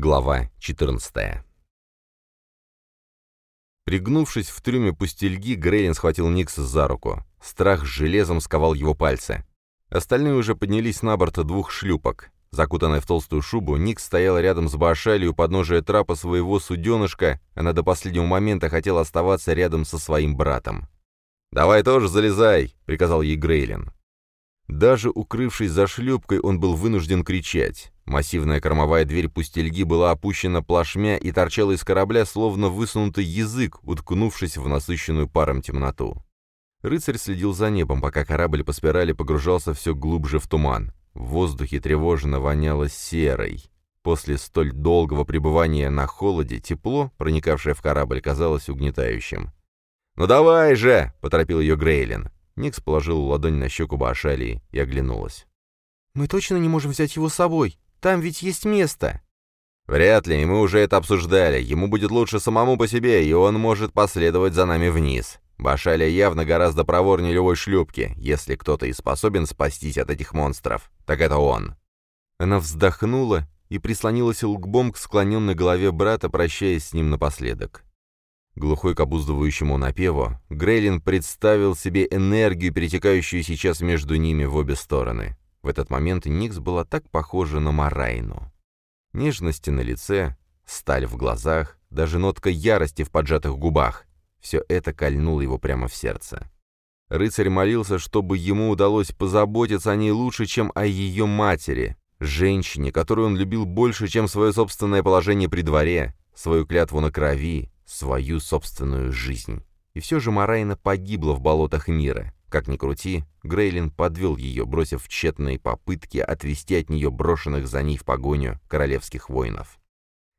Глава 14 Пригнувшись в трюме пустельги, Грейлин схватил Никса за руку. Страх с железом сковал его пальцы. Остальные уже поднялись на борт двух шлюпок. Закутанная в толстую шубу, Никс стояла рядом с Баашали у подножия трапа своего суденышка, она до последнего момента хотела оставаться рядом со своим братом. «Давай тоже залезай», — приказал ей Грейлин. Даже укрывшись за шлюпкой, он был вынужден кричать. Массивная кормовая дверь пустельги была опущена плашмя и торчала из корабля, словно высунутый язык, уткнувшись в насыщенную паром темноту. Рыцарь следил за небом, пока корабль по спирали погружался все глубже в туман. В воздухе тревожно воняло серой. После столь долгого пребывания на холоде тепло, проникавшее в корабль, казалось угнетающим. «Ну давай же!» — поторопил ее Грейлин. Никс положил ладонь на щеку Баашалии и оглянулась. «Мы точно не можем взять его с собой? Там ведь есть место!» «Вряд ли, мы уже это обсуждали. Ему будет лучше самому по себе, и он может последовать за нами вниз. Башалия явно гораздо проворнее любой шлюпки. Если кто-то и способен спастись от этих монстров, так это он». Она вздохнула и прислонилась лгбом к склоненной голове брата, прощаясь с ним напоследок. Глухой к обуздывающему напеву, Грейлин представил себе энергию, перетекающую сейчас между ними в обе стороны. В этот момент Никс была так похожа на Марайну. Нежности на лице, сталь в глазах, даже нотка ярости в поджатых губах. Все это кольнуло его прямо в сердце. Рыцарь молился, чтобы ему удалось позаботиться о ней лучше, чем о ее матери, женщине, которую он любил больше, чем свое собственное положение при дворе, свою клятву на крови, свою собственную жизнь. И все же Марайна погибла в болотах мира. Как ни крути, Грейлин подвел ее, бросив тщетные попытки отвести от нее брошенных за ней в погоню королевских воинов.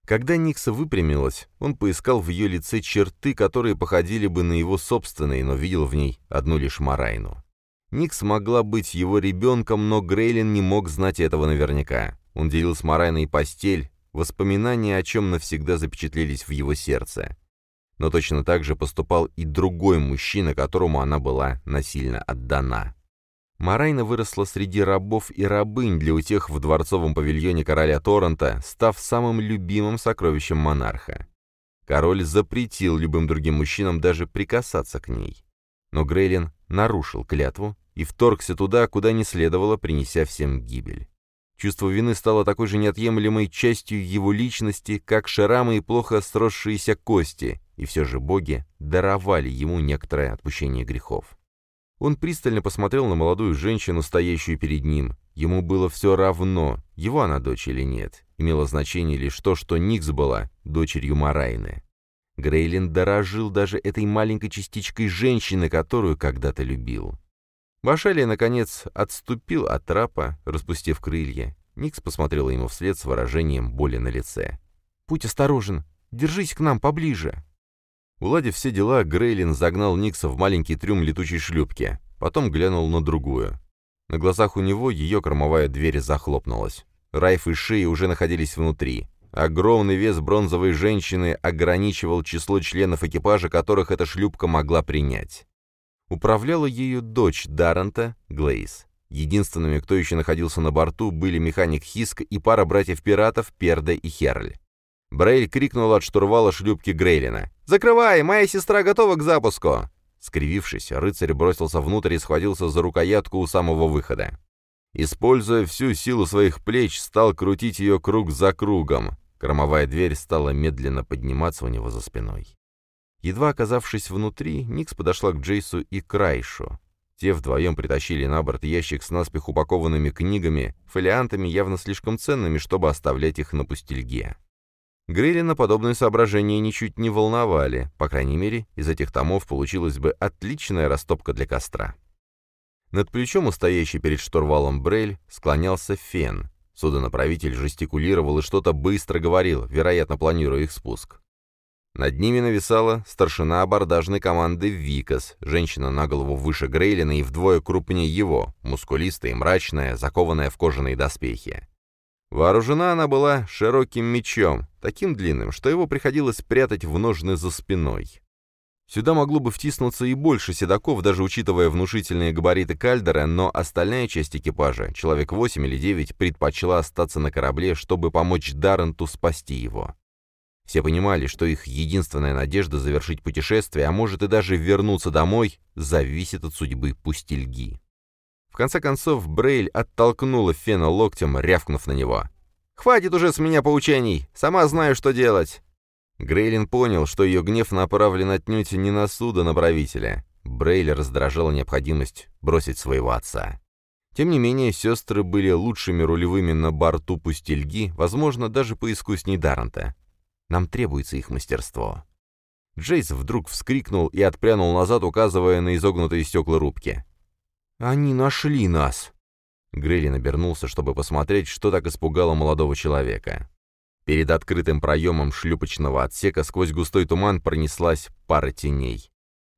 Когда Никса выпрямилась, он поискал в ее лице черты, которые походили бы на его собственные, но видел в ней одну лишь Марайну. Никс могла быть его ребенком, но Грейлин не мог знать этого наверняка. Он делил с Марайной постель, воспоминания о чем навсегда запечатлелись в его сердце. Но точно так же поступал и другой мужчина, которому она была насильно отдана. Марайна выросла среди рабов и рабынь для утех в дворцовом павильоне короля Торрента, став самым любимым сокровищем монарха. Король запретил любым другим мужчинам даже прикасаться к ней. Но Грейлин нарушил клятву и вторгся туда, куда не следовало, принеся всем гибель. Чувство вины стало такой же неотъемлемой частью его личности, как шрамы и плохо сросшиеся кости, и все же боги даровали ему некоторое отпущение грехов. Он пристально посмотрел на молодую женщину, стоящую перед ним. Ему было все равно, его она дочь или нет. Имело значение лишь то, что Никс была дочерью Марайны. Грейлин дорожил даже этой маленькой частичкой женщины, которую когда-то любил. Башалия, наконец, отступил от трапа, распустив крылья. Никс посмотрела ему вслед с выражением боли на лице. «Будь осторожен! Держись к нам поближе!» Уладив все дела, Грейлин загнал Никса в маленький трюм летучей шлюпки, потом глянул на другую. На глазах у него ее кормовая дверь захлопнулась. Райф и Ши уже находились внутри. Огромный вес бронзовой женщины ограничивал число членов экипажа, которых эта шлюпка могла принять. Управляла ею дочь Даррента, Глейс. Единственными, кто еще находился на борту, были механик Хиск и пара братьев-пиратов Перда и Херль. Брейль крикнул от штурвала шлюпки Грейлина. «Закрывай! Моя сестра готова к запуску!» Скривившись, рыцарь бросился внутрь и схватился за рукоятку у самого выхода. Используя всю силу своих плеч, стал крутить ее круг за кругом. Кромовая дверь стала медленно подниматься у него за спиной. Едва оказавшись внутри, Никс подошла к Джейсу и Крайшу. Те вдвоем притащили на борт ящик с наспех упакованными книгами, фолиантами, явно слишком ценными, чтобы оставлять их на пустельге. Грейлина подобные соображения ничуть не волновали, по крайней мере, из этих томов получилась бы отличная растопка для костра. Над плечом у перед штурвалом Брейль склонялся Фен. Судонаправитель жестикулировал и что-то быстро говорил, вероятно, планируя их спуск. Над ними нависала старшина абордажной команды Викас, женщина на голову выше Грейлина и вдвое крупнее его, мускулистая и мрачная, закованная в кожаные доспехи. Вооружена она была широким мечом, таким длинным, что его приходилось прятать в ножны за спиной. Сюда могло бы втиснуться и больше седаков, даже учитывая внушительные габариты кальдера, но остальная часть экипажа, человек 8 или 9, предпочла остаться на корабле, чтобы помочь Дарренту спасти его. Все понимали, что их единственная надежда завершить путешествие, а может и даже вернуться домой, зависит от судьбы пустельги. Конце концов, Брейль оттолкнула Фена локтем, рявкнув на него. «Хватит уже с меня поучений! Сама знаю, что делать!» Грейлин понял, что ее гнев направлен отнюдь не на суда на правителя. Раздражала необходимость бросить своего отца. Тем не менее, сестры были лучшими рулевыми на борту пустельги, возможно, даже поискусней Даррента. Нам требуется их мастерство. Джейс вдруг вскрикнул и отпрянул назад, указывая на изогнутые стекла рубки. «Они нашли нас!» Грейлин обернулся, чтобы посмотреть, что так испугало молодого человека. Перед открытым проемом шлюпочного отсека сквозь густой туман пронеслась пара теней.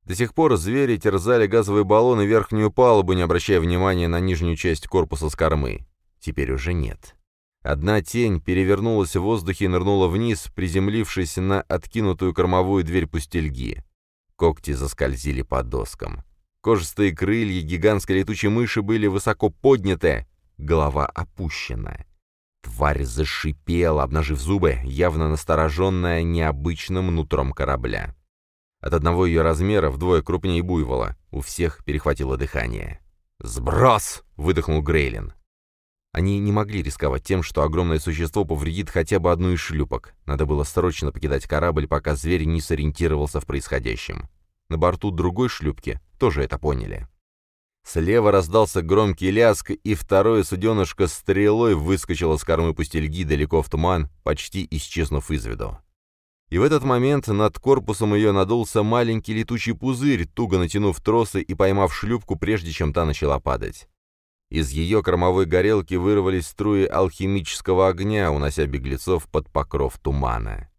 До сих пор звери терзали газовые баллоны верхнюю палубу, не обращая внимания на нижнюю часть корпуса с кормы. Теперь уже нет. Одна тень перевернулась в воздухе и нырнула вниз, приземлившись на откинутую кормовую дверь пустельги. Когти заскользили по доскам. Кожистые крылья гигантской летучей мыши были высоко подняты, голова опущена. Тварь зашипела, обнажив зубы, явно настороженная необычным нутром корабля. От одного ее размера вдвое крупнее буйвола. У всех перехватило дыхание. «Сброс!» — выдохнул Грейлин. Они не могли рисковать тем, что огромное существо повредит хотя бы одну из шлюпок. Надо было срочно покидать корабль, пока зверь не сориентировался в происходящем. На борту другой шлюпки тоже это поняли. Слева раздался громкий ляск, и второе суденышко стрелой выскочило с кормы пустельги далеко в туман, почти исчезнув из виду. И в этот момент над корпусом ее надулся маленький летучий пузырь, туго натянув тросы и поймав шлюпку, прежде чем та начала падать. Из ее кормовой горелки вырвались струи алхимического огня, унося беглецов под покров тумана.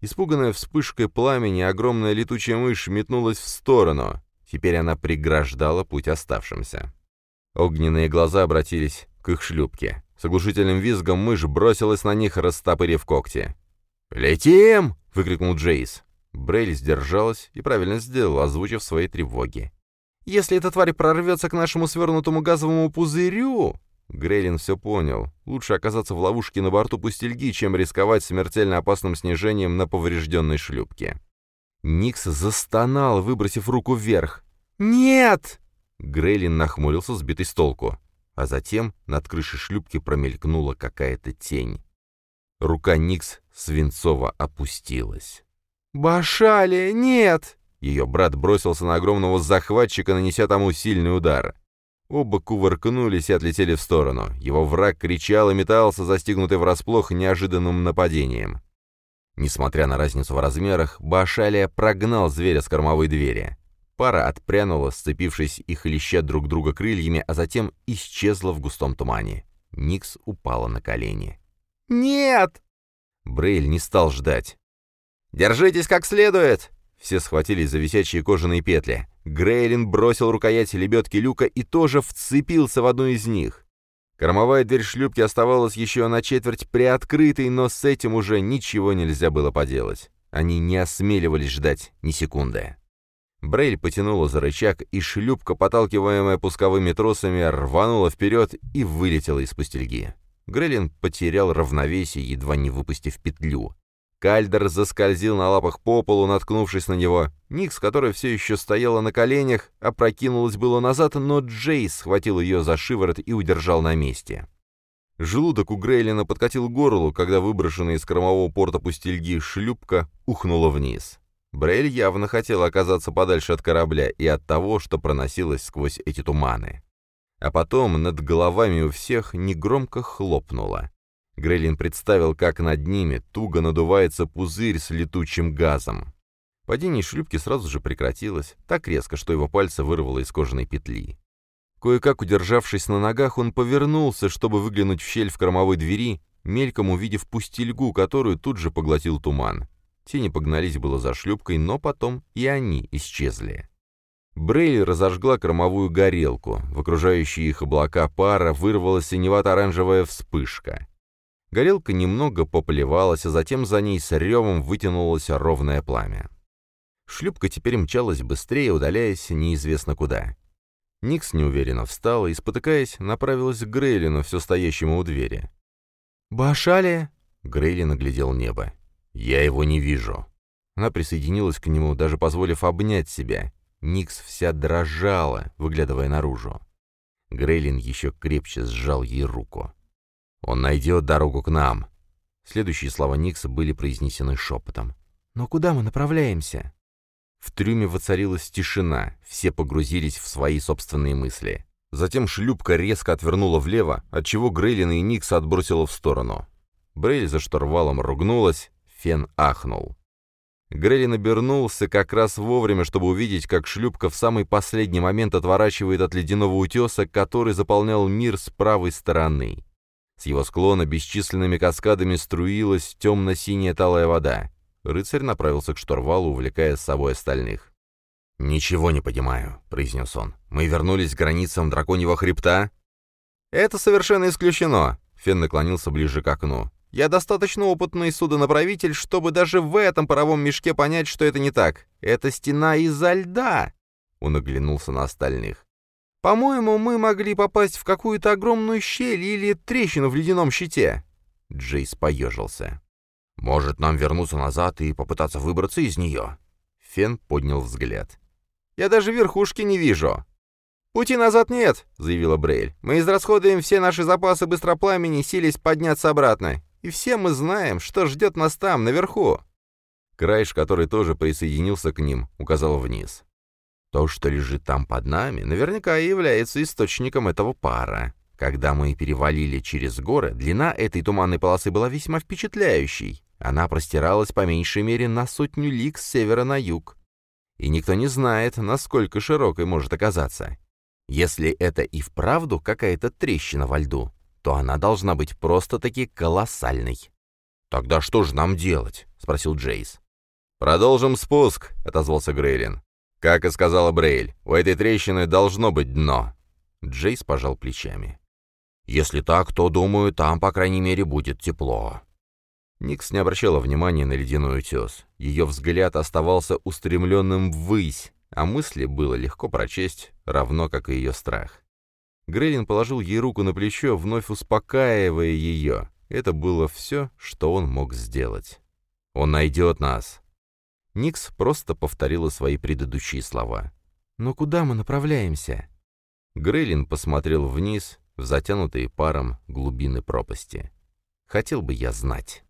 Испуганная вспышкой пламени, огромная летучая мышь метнулась в сторону. Теперь она преграждала путь оставшимся. Огненные глаза обратились к их шлюпке. С оглушительным визгом мышь бросилась на них, растопырив когти. «Летим!» — выкрикнул Джейс. Брейль сдержалась и правильно сделала, озвучив свои тревоги. «Если эта тварь прорвется к нашему свернутому газовому пузырю...» Грейлин все понял. Лучше оказаться в ловушке на борту пустельги, чем рисковать смертельно опасным снижением на поврежденной шлюпке. Никс застонал, выбросив руку вверх. «Нет!» Грейлин нахмурился, сбитый с толку. А затем над крышей шлюпки промелькнула какая-то тень. Рука Никс свинцово опустилась. «Башали, нет!» Ее брат бросился на огромного захватчика, нанеся тому сильный удар. Оба кувыркнулись и отлетели в сторону. Его враг кричал и метался, застигнутый врасплох неожиданным нападением. Несмотря на разницу в размерах, Башалия прогнал зверя с кормовой двери. Пара отпрянула, сцепившись и хлеща друг друга крыльями, а затем исчезла в густом тумане. Никс упала на колени. «Нет!» Брейль не стал ждать. «Держитесь как следует!» Все схватились за висячие кожаные петли. Грейлин бросил рукоять лебедки люка и тоже вцепился в одну из них. Кормовая дверь шлюпки оставалась еще на четверть приоткрытой, но с этим уже ничего нельзя было поделать. Они не осмеливались ждать ни секунды. Брейль потянула за рычаг, и шлюпка, подталкиваемая пусковыми тросами, рванула вперед и вылетела из пустельги. Грейлин потерял равновесие, едва не выпустив петлю. Кальдер заскользил на лапах по полу, наткнувшись на него. Никс, которая все еще стояла на коленях, опрокинулась было назад, но Джейс схватил ее за шиворот и удержал на месте. Желудок у Грейлина подкатил горлу, когда выброшенная из кормового порта пустельги шлюпка ухнула вниз. Брейль явно хотел оказаться подальше от корабля и от того, что проносилось сквозь эти туманы. А потом над головами у всех негромко хлопнуло. Грейлин представил, как над ними туго надувается пузырь с летучим газом. Падение шлюпки сразу же прекратилось, так резко, что его пальцы вырвало из кожаной петли. Кое-как удержавшись на ногах, он повернулся, чтобы выглянуть в щель в кормовой двери, мельком увидев пустельгу, которую тут же поглотил туман. Тени погнались было за шлюпкой, но потом и они исчезли. Брейль разожгла кормовую горелку. В окружающие их облака пара вырвалась синевато-оранжевая вспышка. Горелка немного поплевалась, а затем за ней с ревом вытянулось ровное пламя. Шлюпка теперь мчалась быстрее, удаляясь неизвестно куда. Никс неуверенно встала и, спотыкаясь, направилась к Грейлину, все стоящему у двери. «Башали?» — Грейлин оглядел небо. «Я его не вижу». Она присоединилась к нему, даже позволив обнять себя. Никс вся дрожала, выглядывая наружу. Грейлин еще крепче сжал ей руку. «Он найдет дорогу к нам!» Следующие слова Никса были произнесены шепотом. «Но куда мы направляемся?» В трюме воцарилась тишина, все погрузились в свои собственные мысли. Затем шлюпка резко отвернула влево, отчего Грейлина и Никса отбросила в сторону. Брейль за штурвалом ругнулась, Фен ахнул. Грейлин обернулся как раз вовремя, чтобы увидеть, как шлюпка в самый последний момент отворачивает от ледяного утеса, который заполнял мир с правой стороны. С его склона бесчисленными каскадами струилась темно-синяя талая вода. Рыцарь направился к штурвалу, увлекая с собой остальных. «Ничего не понимаю», — произнес он. «Мы вернулись к границам драконьего хребта?» «Это совершенно исключено», — Фен наклонился ближе к окну. «Я достаточно опытный судонаправитель, чтобы даже в этом паровом мешке понять, что это не так. Это стена изо льда!» Он оглянулся на остальных. «По-моему, мы могли попасть в какую-то огромную щель или трещину в ледяном щите». Джейс поежился. «Может, нам вернуться назад и попытаться выбраться из нее?» Фен поднял взгляд. «Я даже верхушки не вижу». «Пути назад нет», — заявила Брейль. «Мы израсходуем все наши запасы быстропламени, сились подняться обратно. И все мы знаем, что ждет нас там, наверху». Крайш, который тоже присоединился к ним, указал вниз. «То, что лежит там под нами, наверняка и является источником этого пара. Когда мы перевалили через горы, длина этой туманной полосы была весьма впечатляющей. Она простиралась по меньшей мере на сотню лиг с севера на юг. И никто не знает, насколько широкой может оказаться. Если это и вправду какая-то трещина во льду, то она должна быть просто-таки колоссальной. «Тогда что же нам делать?» — спросил Джейс. «Продолжим спуск», — отозвался Грейлин. «Как и сказала Брейль, у этой трещины должно быть дно». Джейс пожал плечами. «Если так, то, думаю, там, по крайней мере, будет тепло». Никс не обращала внимания на ледяной утес. Ее взгляд оставался устремленным ввысь, а мысли было легко прочесть, равно как и ее страх. Грейлин положил ей руку на плечо, вновь успокаивая ее. Это было все, что он мог сделать. «Он найдет нас!» Никс просто повторила свои предыдущие слова. «Но куда мы направляемся?» Грейлин посмотрел вниз, в затянутые паром глубины пропасти. «Хотел бы я знать».